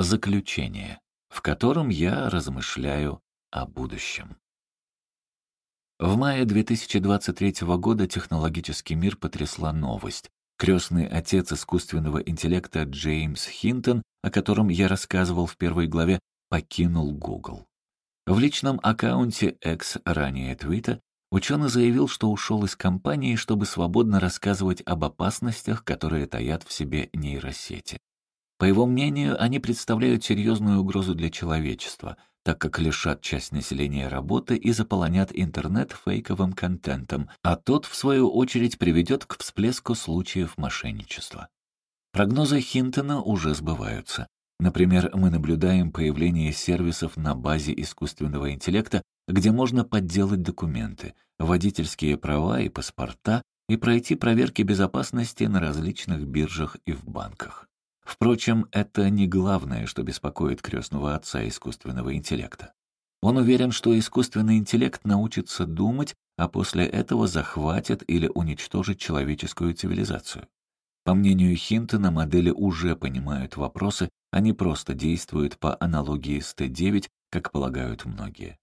Заключение, в котором я размышляю о будущем. В мае 2023 года технологический мир потрясла новость. Крестный отец искусственного интеллекта Джеймс Хинтон, о котором я рассказывал в первой главе, покинул Google. В личном аккаунте X, ранее Твита, ученый заявил, что ушел из компании, чтобы свободно рассказывать об опасностях, которые таят в себе нейросети. По его мнению, они представляют серьезную угрозу для человечества, так как лишат часть населения работы и заполонят интернет фейковым контентом, а тот, в свою очередь, приведет к всплеску случаев мошенничества. Прогнозы Хинтона уже сбываются. Например, мы наблюдаем появление сервисов на базе искусственного интеллекта, где можно подделать документы, водительские права и паспорта и пройти проверки безопасности на различных биржах и в банках. Впрочем, это не главное, что беспокоит крестного отца искусственного интеллекта. Он уверен, что искусственный интеллект научится думать, а после этого захватит или уничтожит человеческую цивилизацию. По мнению Хинтона, модели уже понимают вопросы, они просто действуют по аналогии с Т-9, как полагают многие.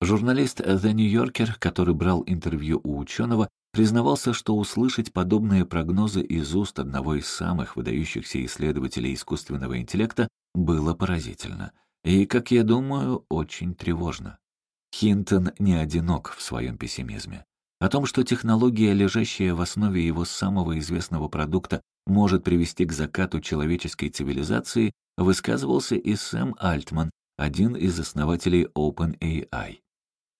Журналист The New Yorker, который брал интервью у ученого, признавался, что услышать подобные прогнозы из уст одного из самых выдающихся исследователей искусственного интеллекта было поразительно. И, как я думаю, очень тревожно. Хинтон не одинок в своем пессимизме. О том, что технология, лежащая в основе его самого известного продукта, может привести к закату человеческой цивилизации, высказывался и Сэм Альтман, один из основателей OpenAI.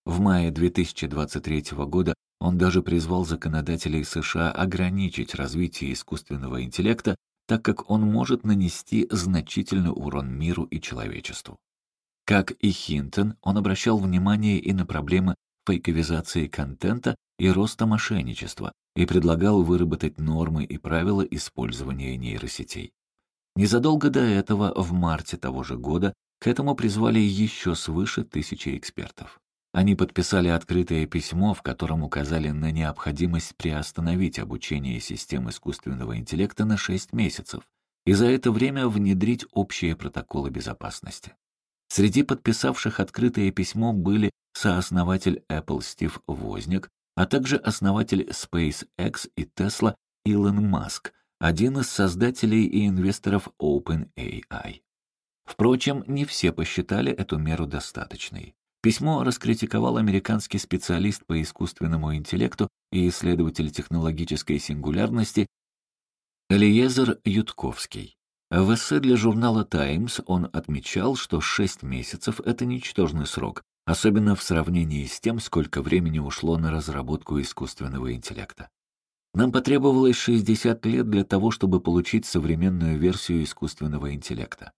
В мае 2023 года он даже призвал законодателей США ограничить развитие искусственного интеллекта, так как он может нанести значительный урон миру и человечеству. Как и Хинтон, он обращал внимание и на проблемы фейковизации контента и роста мошенничества и предлагал выработать нормы и правила использования нейросетей. Незадолго до этого, в марте того же года, к этому призвали еще свыше тысячи экспертов. Они подписали открытое письмо, в котором указали на необходимость приостановить обучение систем искусственного интеллекта на 6 месяцев и за это время внедрить общие протоколы безопасности. Среди подписавших открытое письмо были сооснователь Apple Стив Возник, а также основатель SpaceX и Tesla Илон Маск, один из создателей и инвесторов OpenAI. Впрочем, не все посчитали эту меру достаточной. Письмо раскритиковал американский специалист по искусственному интеллекту и исследователь технологической сингулярности Элиезер Ютковский. В эссе для журнала «Таймс» он отмечал, что 6 месяцев — это ничтожный срок, особенно в сравнении с тем, сколько времени ушло на разработку искусственного интеллекта. Нам потребовалось 60 лет для того, чтобы получить современную версию искусственного интеллекта.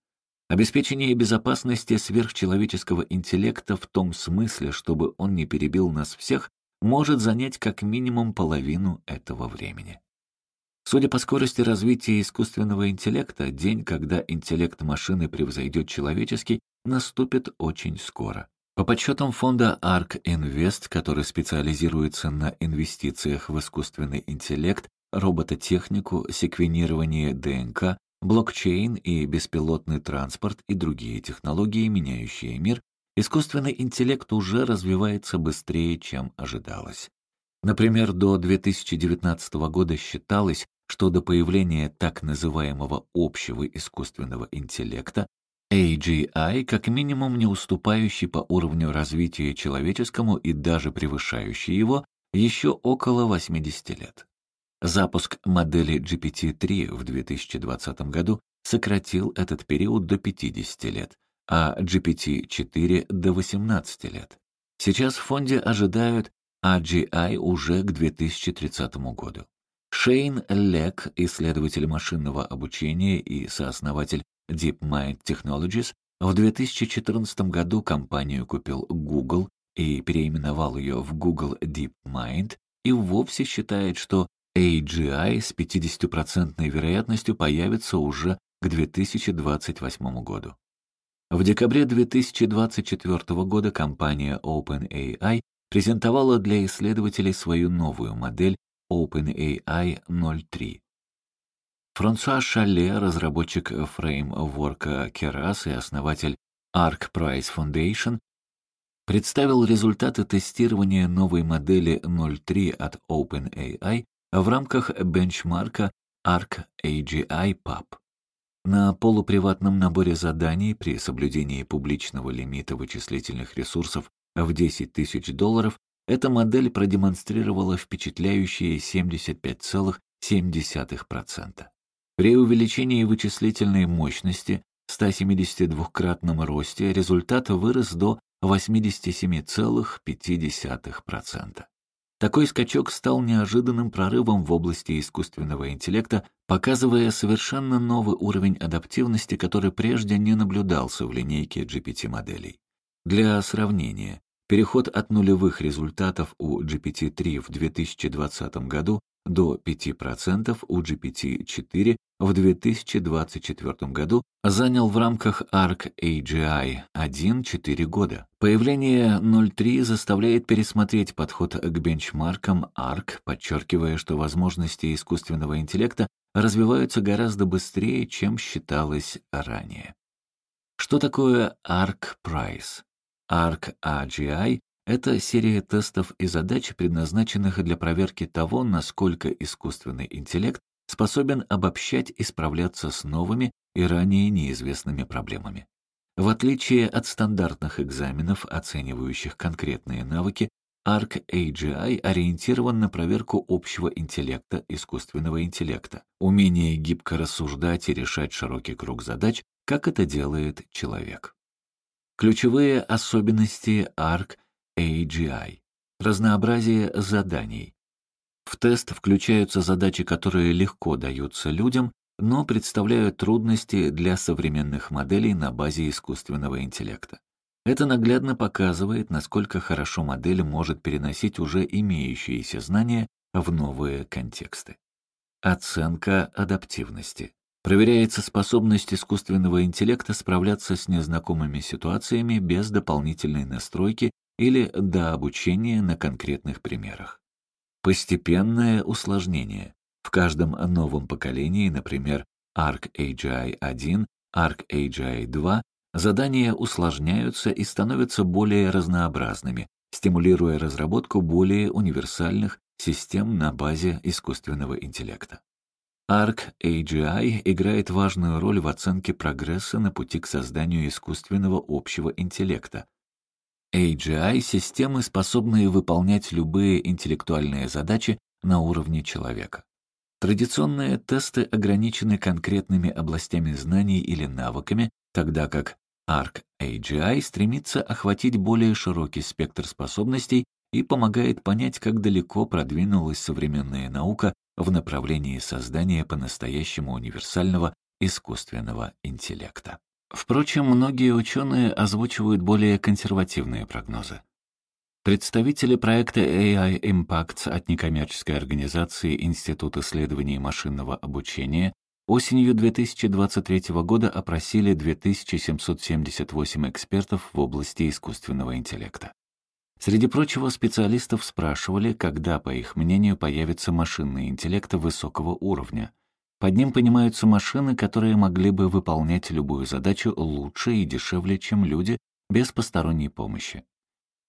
Обеспечение безопасности сверхчеловеческого интеллекта в том смысле, чтобы он не перебил нас всех, может занять как минимум половину этого времени. Судя по скорости развития искусственного интеллекта, день, когда интеллект машины превзойдет человеческий, наступит очень скоро. По подсчетам фонда ARK Invest, который специализируется на инвестициях в искусственный интеллект, робототехнику, секвенирование ДНК, блокчейн и беспилотный транспорт и другие технологии, меняющие мир, искусственный интеллект уже развивается быстрее, чем ожидалось. Например, до 2019 года считалось, что до появления так называемого общего искусственного интеллекта AGI как минимум не уступающий по уровню развития человеческому и даже превышающий его еще около 80 лет. Запуск модели GPT-3 в 2020 году сократил этот период до 50 лет, а GPT-4 до 18 лет. Сейчас в фонде ожидают AGI уже к 2030 году. Шейн Лек, исследователь машинного обучения и сооснователь DeepMind Technologies, в 2014 году компанию купил Google и переименовал ее в Google DeepMind и вовсе считает, что AGI с 50% вероятностью появится уже к 2028 году. В декабре 2024 года компания OpenAI презентовала для исследователей свою новую модель OpenAI 03. Франсуа Шале, разработчик фреймворка Keras и основатель Arc Price Foundation, представил результаты тестирования новой модели 0.3 от OpenAI в рамках бенчмарка Arc AGI PUB. На полуприватном наборе заданий при соблюдении публичного лимита вычислительных ресурсов в 10 тысяч долларов эта модель продемонстрировала впечатляющие 75,7%. При увеличении вычислительной мощности 172-кратном росте результат вырос до 87,5%. Такой скачок стал неожиданным прорывом в области искусственного интеллекта, показывая совершенно новый уровень адаптивности, который прежде не наблюдался в линейке GPT-моделей. Для сравнения, переход от нулевых результатов у GPT-3 в 2020 году до 5% у GPT-4 в 2024 году занял в рамках ARC AGI 1-4 года. Появление 0.3 заставляет пересмотреть подход к бенчмаркам ARC, подчеркивая, что возможности искусственного интеллекта развиваются гораздо быстрее, чем считалось ранее. Что такое ARC Price? ARC AGI это серия тестов и задач, предназначенных для проверки того, насколько искусственный интеллект способен обобщать и справляться с новыми и ранее неизвестными проблемами. В отличие от стандартных экзаменов, оценивающих конкретные навыки, ARC AGI ориентирован на проверку общего интеллекта, искусственного интеллекта, умение гибко рассуждать и решать широкий круг задач, как это делает человек. Ключевые особенности ARC AGI. Разнообразие заданий. В тест включаются задачи, которые легко даются людям, но представляют трудности для современных моделей на базе искусственного интеллекта. Это наглядно показывает, насколько хорошо модель может переносить уже имеющиеся знания в новые контексты. Оценка адаптивности. Проверяется способность искусственного интеллекта справляться с незнакомыми ситуациями без дополнительной настройки или до обучения на конкретных примерах. Постепенное усложнение. В каждом новом поколении, например, ARC AGI 1, ARC AGI 2, задания усложняются и становятся более разнообразными, стимулируя разработку более универсальных систем на базе искусственного интеллекта. ARC AGI играет важную роль в оценке прогресса на пути к созданию искусственного общего интеллекта, AGI — системы, способные выполнять любые интеллектуальные задачи на уровне человека. Традиционные тесты ограничены конкретными областями знаний или навыками, тогда как ARC AGI стремится охватить более широкий спектр способностей и помогает понять, как далеко продвинулась современная наука в направлении создания по-настоящему универсального искусственного интеллекта. Впрочем, многие ученые озвучивают более консервативные прогнозы. Представители проекта AI Impact от некоммерческой организации Институт исследований машинного обучения осенью 2023 года опросили 2778 экспертов в области искусственного интеллекта. Среди прочего, специалистов спрашивали, когда, по их мнению, появится машинный интеллект высокого уровня, под ним понимаются машины, которые могли бы выполнять любую задачу лучше и дешевле, чем люди, без посторонней помощи.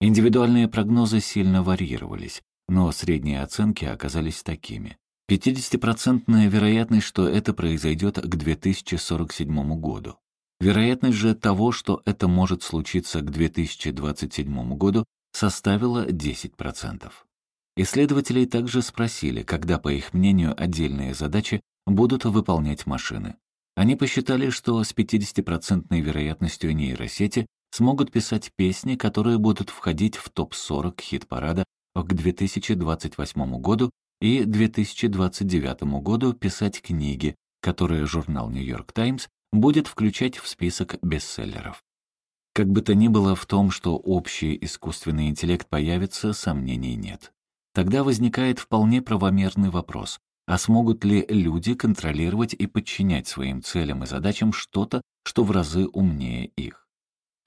Индивидуальные прогнозы сильно варьировались, но средние оценки оказались такими. 50% вероятность, что это произойдет к 2047 году. Вероятность же того, что это может случиться к 2027 году, составила 10%. Исследователей также спросили, когда, по их мнению, отдельные задачи будут выполнять машины. Они посчитали, что с 50% вероятностью нейросети смогут писать песни, которые будут входить в топ-40 хит-парада к 2028 году и 2029 году писать книги, которые журнал «Нью-Йорк Таймс» будет включать в список бестселлеров. Как бы то ни было в том, что общий искусственный интеллект появится, сомнений нет. Тогда возникает вполне правомерный вопрос, а смогут ли люди контролировать и подчинять своим целям и задачам что-то, что в разы умнее их?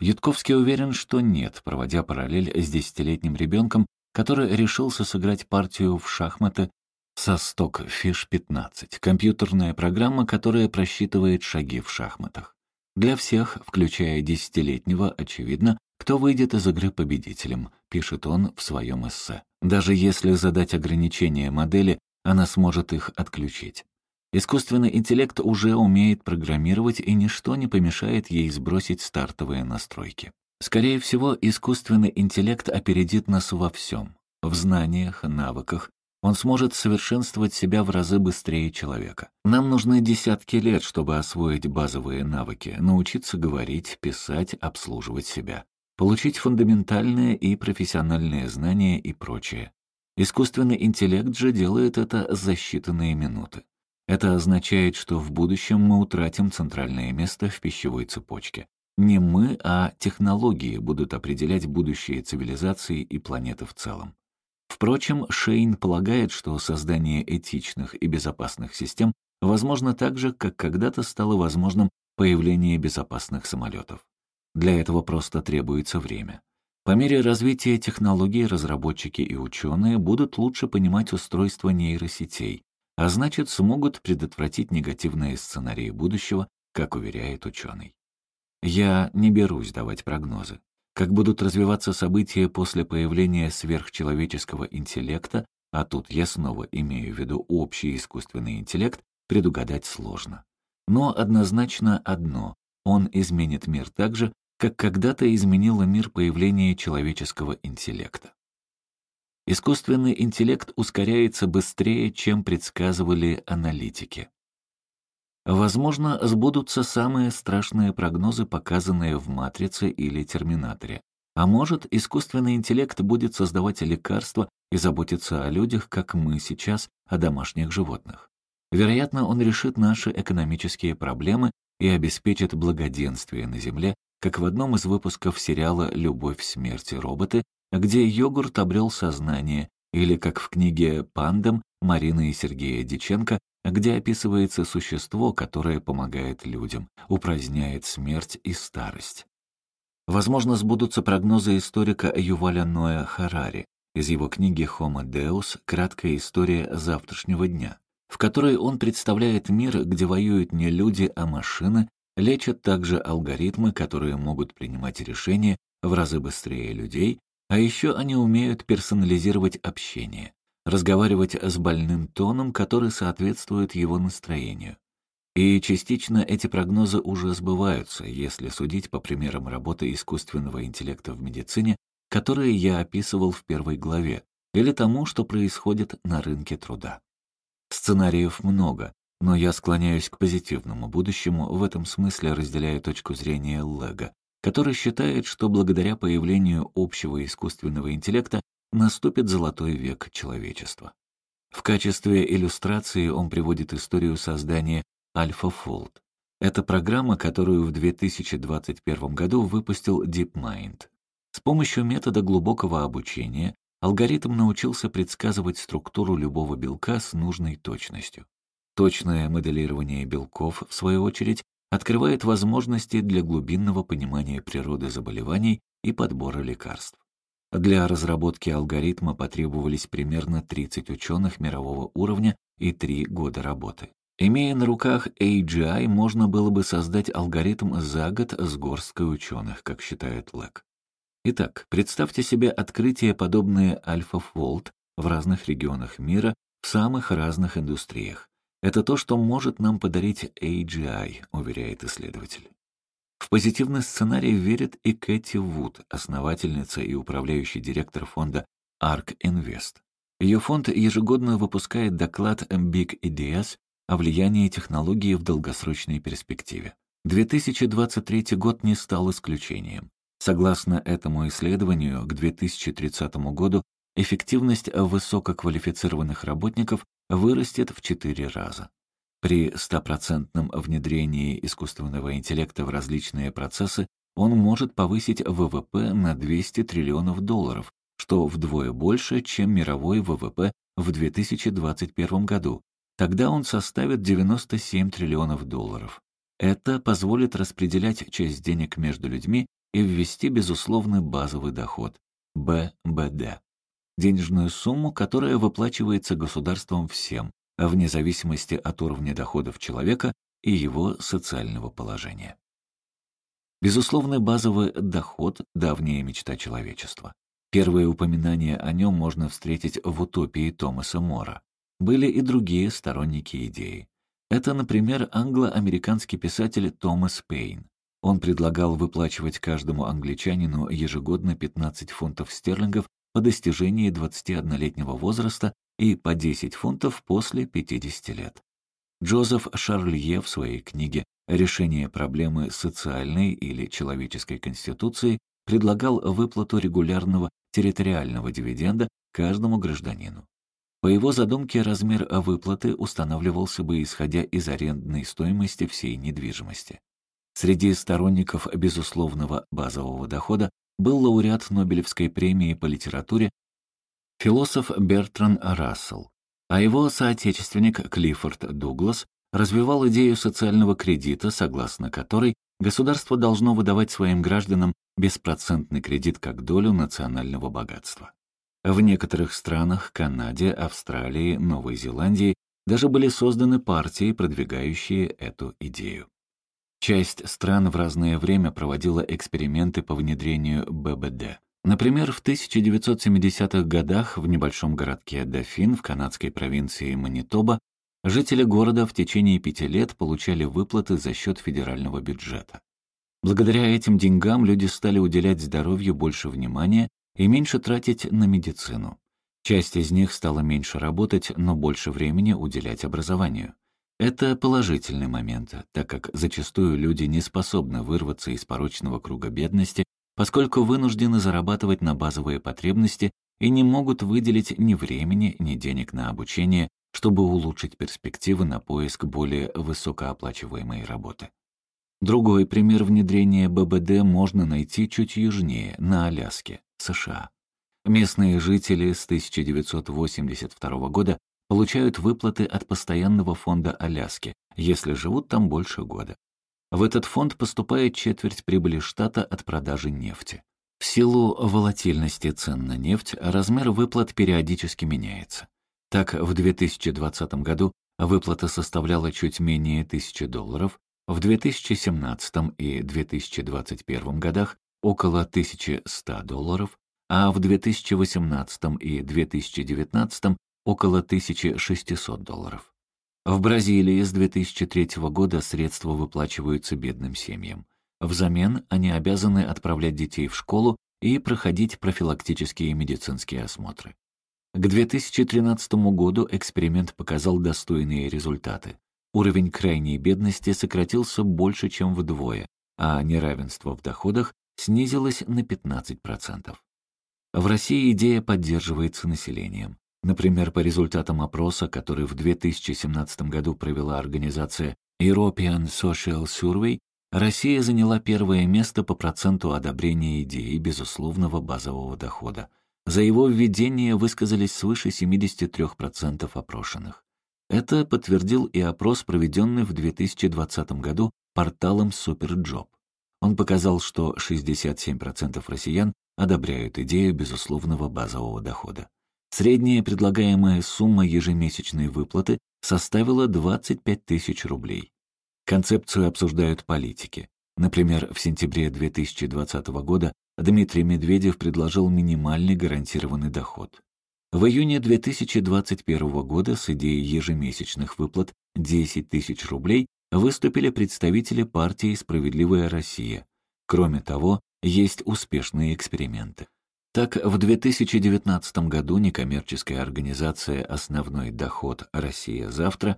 Ютковский уверен, что нет, проводя параллель с десятилетним ребенком, который решился сыграть партию в шахматы Со Stockfish 15 — компьютерная программа, которая просчитывает шаги в шахматах. Для всех, включая десятилетнего, очевидно, кто выйдет из игры победителем, пишет он в своем эссе. Даже если задать ограничения модели, она сможет их отключить. Искусственный интеллект уже умеет программировать, и ничто не помешает ей сбросить стартовые настройки. Скорее всего, искусственный интеллект опередит нас во всем. В знаниях, навыках. Он сможет совершенствовать себя в разы быстрее человека. Нам нужны десятки лет, чтобы освоить базовые навыки, научиться говорить, писать, обслуживать себя, получить фундаментальные и профессиональные знания и прочее. Искусственный интеллект же делает это за считанные минуты. Это означает, что в будущем мы утратим центральное место в пищевой цепочке. Не мы, а технологии будут определять будущее цивилизации и планеты в целом. Впрочем, Шейн полагает, что создание этичных и безопасных систем возможно так же, как когда-то стало возможным появление безопасных самолетов. Для этого просто требуется время. По мере развития технологий разработчики и ученые будут лучше понимать устройство нейросетей, а значит, смогут предотвратить негативные сценарии будущего, как уверяет ученый. Я не берусь давать прогнозы. Как будут развиваться события после появления сверхчеловеческого интеллекта, а тут я снова имею в виду общий искусственный интеллект, предугадать сложно. Но однозначно одно — он изменит мир так же, как когда-то изменило мир появление человеческого интеллекта. Искусственный интеллект ускоряется быстрее, чем предсказывали аналитики. Возможно, сбудутся самые страшные прогнозы, показанные в «Матрице» или «Терминаторе». А может, искусственный интеллект будет создавать лекарства и заботиться о людях, как мы сейчас, о домашних животных. Вероятно, он решит наши экономические проблемы и обеспечит благоденствие на Земле как в одном из выпусков сериала «Любовь, смерти роботы», где йогурт обрел сознание, или как в книге «Пандам» Марины и Сергея Диченко, где описывается существо, которое помогает людям, упраздняет смерть и старость. Возможно, сбудутся прогнозы историка Юваля Ноя Харари из его книги «Homo Deus. Краткая история завтрашнего дня», в которой он представляет мир, где воюют не люди, а машины, Лечат также алгоритмы, которые могут принимать решения в разы быстрее людей, а еще они умеют персонализировать общение, разговаривать с больным тоном, который соответствует его настроению. И частично эти прогнозы уже сбываются, если судить по примерам работы искусственного интеллекта в медицине, которые я описывал в первой главе, или тому, что происходит на рынке труда. Сценариев много, но я склоняюсь к позитивному будущему, в этом смысле разделяю точку зрения Лего, который считает, что благодаря появлению общего искусственного интеллекта наступит золотой век человечества. В качестве иллюстрации он приводит историю создания AlphaFold. Это программа, которую в 2021 году выпустил DeepMind. С помощью метода глубокого обучения алгоритм научился предсказывать структуру любого белка с нужной точностью. Точное моделирование белков, в свою очередь, открывает возможности для глубинного понимания природы заболеваний и подбора лекарств. Для разработки алгоритма потребовались примерно 30 ученых мирового уровня и 3 года работы. Имея на руках AGI, можно было бы создать алгоритм за год с горсткой ученых, как считает Лэк. Итак, представьте себе открытия, подобные AlphaFold в разных регионах мира, в самых разных индустриях. Это то, что может нам подарить AGI, уверяет исследователь. В позитивный сценарий верит и Кэти Вуд, основательница и управляющий директор фонда ARK Invest. Ее фонд ежегодно выпускает доклад Big Ideas о влиянии технологии в долгосрочной перспективе. 2023 год не стал исключением. Согласно этому исследованию, к 2030 году эффективность высококвалифицированных работников вырастет в 4 раза. При стопроцентном внедрении искусственного интеллекта в различные процессы он может повысить ВВП на 200 триллионов долларов, что вдвое больше, чем мировой ВВП в 2021 году. Тогда он составит 97 триллионов долларов. Это позволит распределять часть денег между людьми и ввести безусловный базовый доход – ББД. Денежную сумму, которая выплачивается государством всем, вне зависимости от уровня доходов человека и его социального положения. Безусловный базовый доход – давняя мечта человечества. Первые упоминания о нем можно встретить в утопии Томаса Мора. Были и другие сторонники идеи. Это, например, англо-американский писатель Томас Пейн. Он предлагал выплачивать каждому англичанину ежегодно 15 фунтов стерлингов по достижении 21-летнего возраста и по 10 фунтов после 50 лет. Джозеф Шарлье в своей книге «Решение проблемы социальной или человеческой конституции» предлагал выплату регулярного территориального дивиденда каждому гражданину. По его задумке размер выплаты устанавливался бы исходя из арендной стоимости всей недвижимости. Среди сторонников безусловного базового дохода был лауреат Нобелевской премии по литературе философ Бертран Рассел, а его соотечественник Клиффорд Дуглас развивал идею социального кредита, согласно которой государство должно выдавать своим гражданам беспроцентный кредит как долю национального богатства. В некоторых странах, Канаде, Австралии, Новой Зеландии даже были созданы партии, продвигающие эту идею. Часть стран в разное время проводила эксперименты по внедрению ББД. Например, в 1970-х годах в небольшом городке Дофин в канадской провинции Манитоба жители города в течение пяти лет получали выплаты за счет федерального бюджета. Благодаря этим деньгам люди стали уделять здоровью больше внимания и меньше тратить на медицину. Часть из них стала меньше работать, но больше времени уделять образованию. Это положительный момент, так как зачастую люди не способны вырваться из порочного круга бедности, поскольку вынуждены зарабатывать на базовые потребности и не могут выделить ни времени, ни денег на обучение, чтобы улучшить перспективы на поиск более высокооплачиваемой работы. Другой пример внедрения ББД можно найти чуть южнее, на Аляске, США. Местные жители с 1982 года получают выплаты от постоянного фонда Аляски, если живут там больше года. В этот фонд поступает четверть прибыли штата от продажи нефти. В силу волатильности цен на нефть размер выплат периодически меняется. Так, в 2020 году выплата составляла чуть менее 1000 долларов, в 2017 и 2021 годах около 1100 долларов, а в 2018 и 2019 около 1600 долларов. В Бразилии с 2003 года средства выплачиваются бедным семьям. Взамен они обязаны отправлять детей в школу и проходить профилактические медицинские осмотры. К 2013 году эксперимент показал достойные результаты. Уровень крайней бедности сократился больше, чем вдвое, а неравенство в доходах снизилось на 15%. В России идея поддерживается населением. Например, по результатам опроса, который в 2017 году провела организация European Social Survey, Россия заняла первое место по проценту одобрения идеи безусловного базового дохода. За его введение высказались свыше 73% опрошенных. Это подтвердил и опрос, проведенный в 2020 году порталом Superjob. Он показал, что 67% россиян одобряют идею безусловного базового дохода. Средняя предлагаемая сумма ежемесячной выплаты составила 25 тысяч рублей. Концепцию обсуждают политики. Например, в сентябре 2020 года Дмитрий Медведев предложил минимальный гарантированный доход. В июне 2021 года с идеей ежемесячных выплат 10 тысяч рублей выступили представители партии «Справедливая Россия». Кроме того, есть успешные эксперименты. Так, в 2019 году некоммерческая организация «Основной доход. Россия завтра»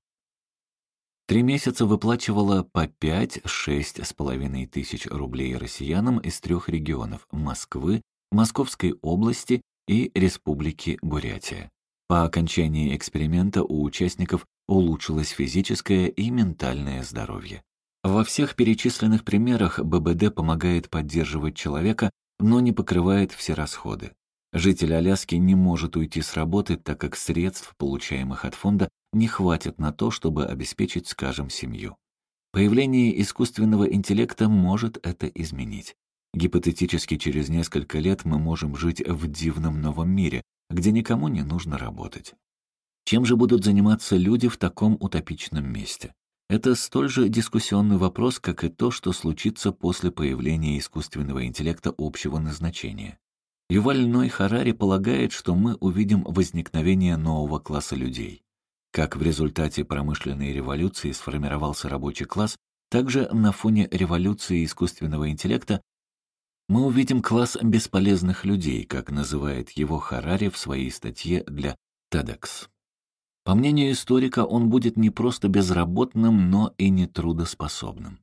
три месяца выплачивала по 5-6 с половиной тысяч рублей россиянам из трех регионов – Москвы, Московской области и Республики Бурятия. По окончании эксперимента у участников улучшилось физическое и ментальное здоровье. Во всех перечисленных примерах ББД помогает поддерживать человека но не покрывает все расходы. Житель Аляски не может уйти с работы, так как средств, получаемых от фонда, не хватит на то, чтобы обеспечить, скажем, семью. Появление искусственного интеллекта может это изменить. Гипотетически через несколько лет мы можем жить в дивном новом мире, где никому не нужно работать. Чем же будут заниматься люди в таком утопичном месте? Это столь же дискуссионный вопрос, как и то, что случится после появления искусственного интеллекта общего назначения. Юваль Ной Харари полагает, что мы увидим возникновение нового класса людей. Как в результате промышленной революции сформировался рабочий класс, также на фоне революции искусственного интеллекта мы увидим класс бесполезных людей, как называет его Харари в своей статье для TEDx. По мнению историка, он будет не просто безработным, но и нетрудоспособным.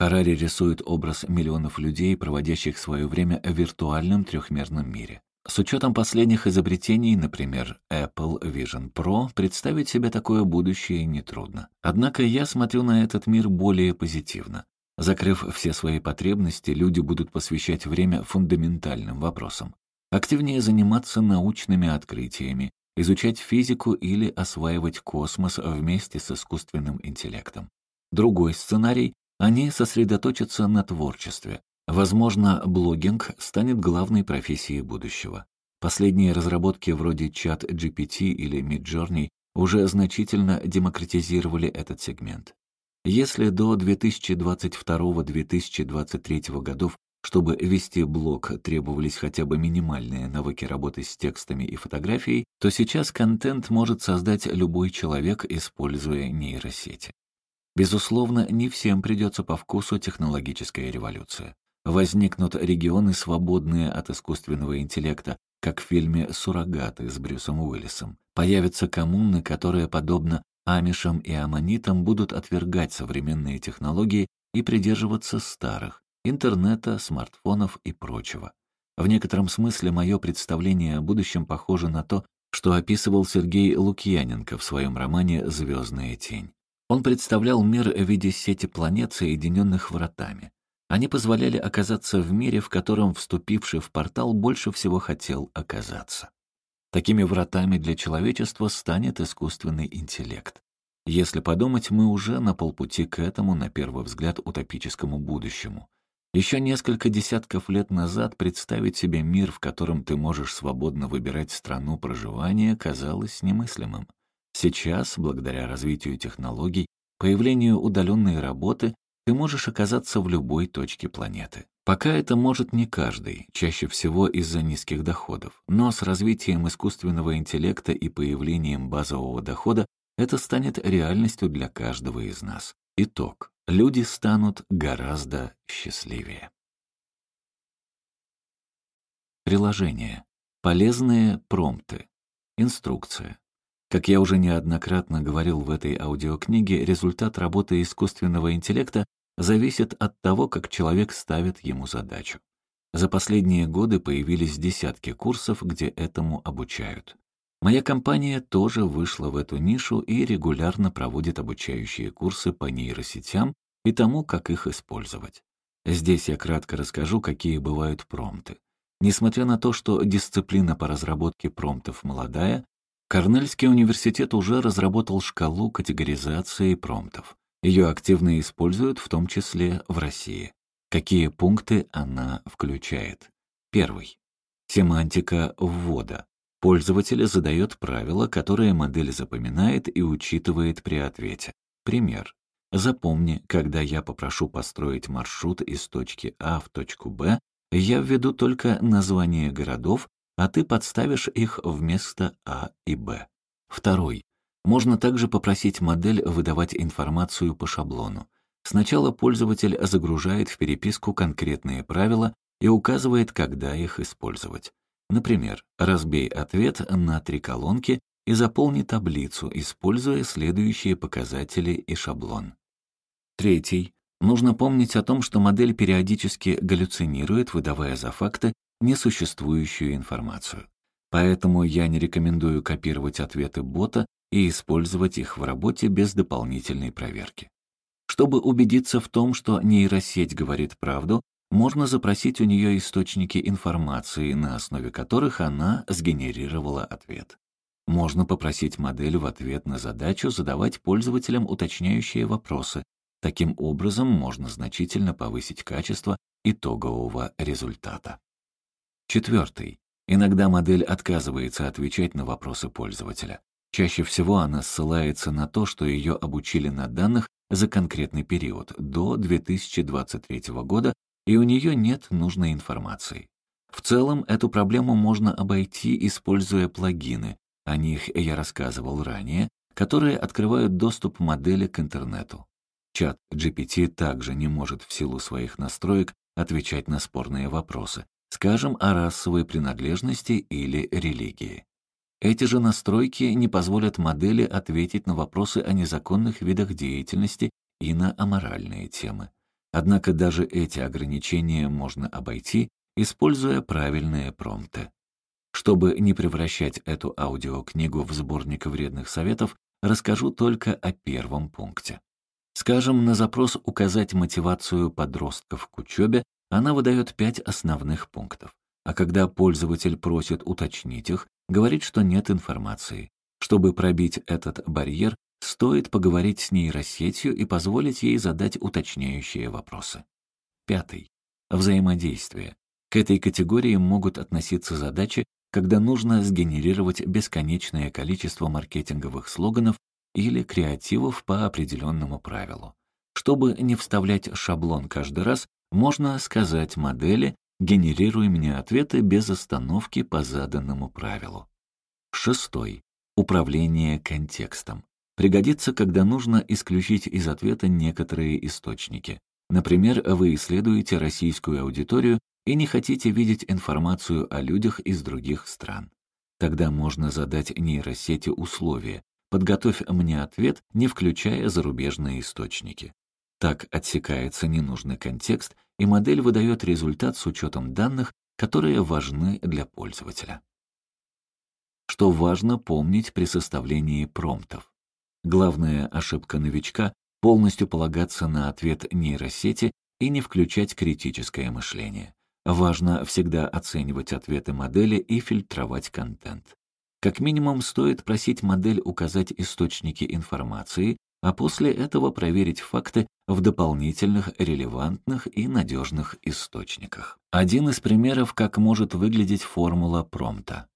Харари рисует образ миллионов людей, проводящих свое время в виртуальном трехмерном мире. С учетом последних изобретений, например, Apple Vision Pro, представить себе такое будущее нетрудно. Однако я смотрю на этот мир более позитивно. Закрыв все свои потребности, люди будут посвящать время фундаментальным вопросам. Активнее заниматься научными открытиями, изучать физику или осваивать космос вместе с искусственным интеллектом. Другой сценарий — они сосредоточатся на творчестве. Возможно, блогинг станет главной профессией будущего. Последние разработки вроде чат GPT или Midjourney уже значительно демократизировали этот сегмент. Если до 2022-2023 годов, чтобы вести блог, требовались хотя бы минимальные навыки работы с текстами и фотографией, то сейчас контент может создать любой человек, используя нейросети. Безусловно, не всем придется по вкусу технологическая революция. Возникнут регионы, свободные от искусственного интеллекта, как в фильме «Суррогаты» с Брюсом Уиллисом. Появятся коммуны, которые, подобно амишам и аммонитам будут отвергать современные технологии и придерживаться старых — интернета, смартфонов и прочего. В некотором смысле мое представление о будущем похоже на то, что описывал Сергей Лукьяненко в своем романе «Звездная тень». Он представлял мир в виде сети планет, соединенных вратами. Они позволяли оказаться в мире, в котором вступивший в портал больше всего хотел оказаться. Такими вратами для человечества станет искусственный интеллект. Если подумать, мы уже на полпути к этому, на первый взгляд, утопическому будущему. Еще несколько десятков лет назад представить себе мир, в котором ты можешь свободно выбирать страну проживания, казалось немыслимым. Сейчас, благодаря развитию технологий, появлению удаленной работы, ты можешь оказаться в любой точке планеты. Пока это может не каждый, чаще всего из-за низких доходов. Но с развитием искусственного интеллекта и появлением базового дохода это станет реальностью для каждого из нас. Итог. Люди станут гораздо счастливее. Приложение. Полезные промпты. Инструкция. Как я уже неоднократно говорил в этой аудиокниге, результат работы искусственного интеллекта зависит от того, как человек ставит ему задачу. За последние годы появились десятки курсов, где этому обучают. Моя компания тоже вышла в эту нишу и регулярно проводит обучающие курсы по нейросетям и тому, как их использовать. Здесь я кратко расскажу, какие бывают промпты. Несмотря на то, что дисциплина по разработке промптов молодая, Корнельский университет уже разработал шкалу категоризации промптов. Ее активно используют, в том числе в России. Какие пункты она включает? Первый. Семантика ввода. Пользователь задает правила, которые модель запоминает и учитывает при ответе. Пример. Запомни, когда я попрошу построить маршрут из точки А в точку Б, я введу только название городов, а ты подставишь их вместо А и Б. Второй. Можно также попросить модель выдавать информацию по шаблону. Сначала пользователь загружает в переписку конкретные правила и указывает, когда их использовать. Например, разбей ответ на три колонки и заполни таблицу, используя следующие показатели и шаблон. Третий. Нужно помнить о том, что модель периодически галлюцинирует, выдавая за факты несуществующую информацию. Поэтому я не рекомендую копировать ответы бота и использовать их в работе без дополнительной проверки. Чтобы убедиться в том, что нейросеть говорит правду, можно запросить у нее источники информации, на основе которых она сгенерировала ответ. Можно попросить модель в ответ на задачу задавать пользователям уточняющие вопросы. Таким образом, можно значительно повысить качество итогового результата. Четвертый. Иногда модель отказывается отвечать на вопросы пользователя. Чаще всего она ссылается на то, что ее обучили на данных за конкретный период, до 2023 года, и у нее нет нужной информации. В целом, эту проблему можно обойти, используя плагины, о них я рассказывал ранее, которые открывают доступ модели к интернету. Чат GPT также не может в силу своих настроек отвечать на спорные вопросы, скажем, о расовой принадлежности или религии. Эти же настройки не позволят модели ответить на вопросы о незаконных видах деятельности и на аморальные темы. Однако даже эти ограничения можно обойти, используя правильные промпты. Чтобы не превращать эту аудиокнигу в сборник вредных советов, расскажу только о первом пункте. Скажем, на запрос «Указать мотивацию подростков к учебе» она выдает пять основных пунктов. А когда пользователь просит уточнить их, говорит, что нет информации. Чтобы пробить этот барьер, стоит поговорить с нейросетью и позволить ей задать уточняющие вопросы. Пятый. Взаимодействие. К этой категории могут относиться задачи, когда нужно сгенерировать бесконечное количество маркетинговых слоганов или креативов по определенному правилу. Чтобы не вставлять шаблон каждый раз, можно сказать модели «генерируй мне ответы без остановки по заданному правилу». Шестой. Управление контекстом. Пригодится, когда нужно исключить из ответа некоторые источники. Например, вы исследуете российскую аудиторию и не хотите видеть информацию о людях из других стран. Тогда можно задать нейросети условия. Подготовь мне ответ, не включая зарубежные источники. Так отсекается ненужный контекст, и модель выдает результат с учетом данных, которые важны для пользователя. Что важно помнить при составлении промптов. Главная ошибка новичка — полностью полагаться на ответ нейросети и не включать критическое мышление. Важно всегда оценивать ответы модели и фильтровать контент. Как минимум стоит просить модель указать источники информации, а после этого проверить факты в дополнительных релевантных и надежных источниках. Один из примеров, как может выглядеть формула промпта.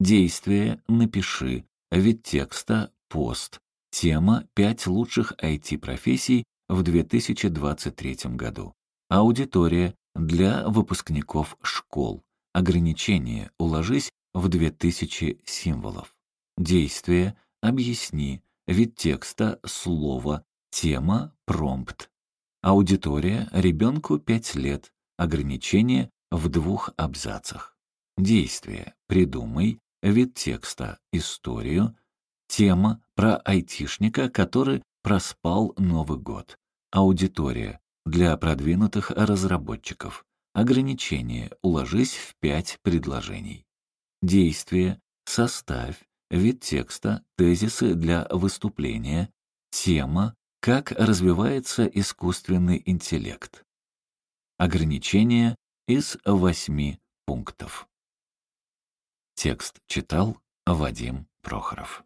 Действие «напиши», вид текста «пост», тема «5 лучших IT-профессий в 2023 году», аудитория для выпускников школ, ограничение «уложись в 2000 символов», действие «объясни», вид текста, слово, тема, промпт. Аудитория ребенку 5 лет, ограничение в двух абзацах. Действие придумай, вид текста, историю, тема про айтишника, который проспал Новый год. Аудитория для продвинутых разработчиков. Ограничение уложись в 5 предложений. Действие составь вид текста, тезисы для выступления, тема «Как развивается искусственный интеллект». Ограничение из восьми пунктов. Текст читал Вадим Прохоров.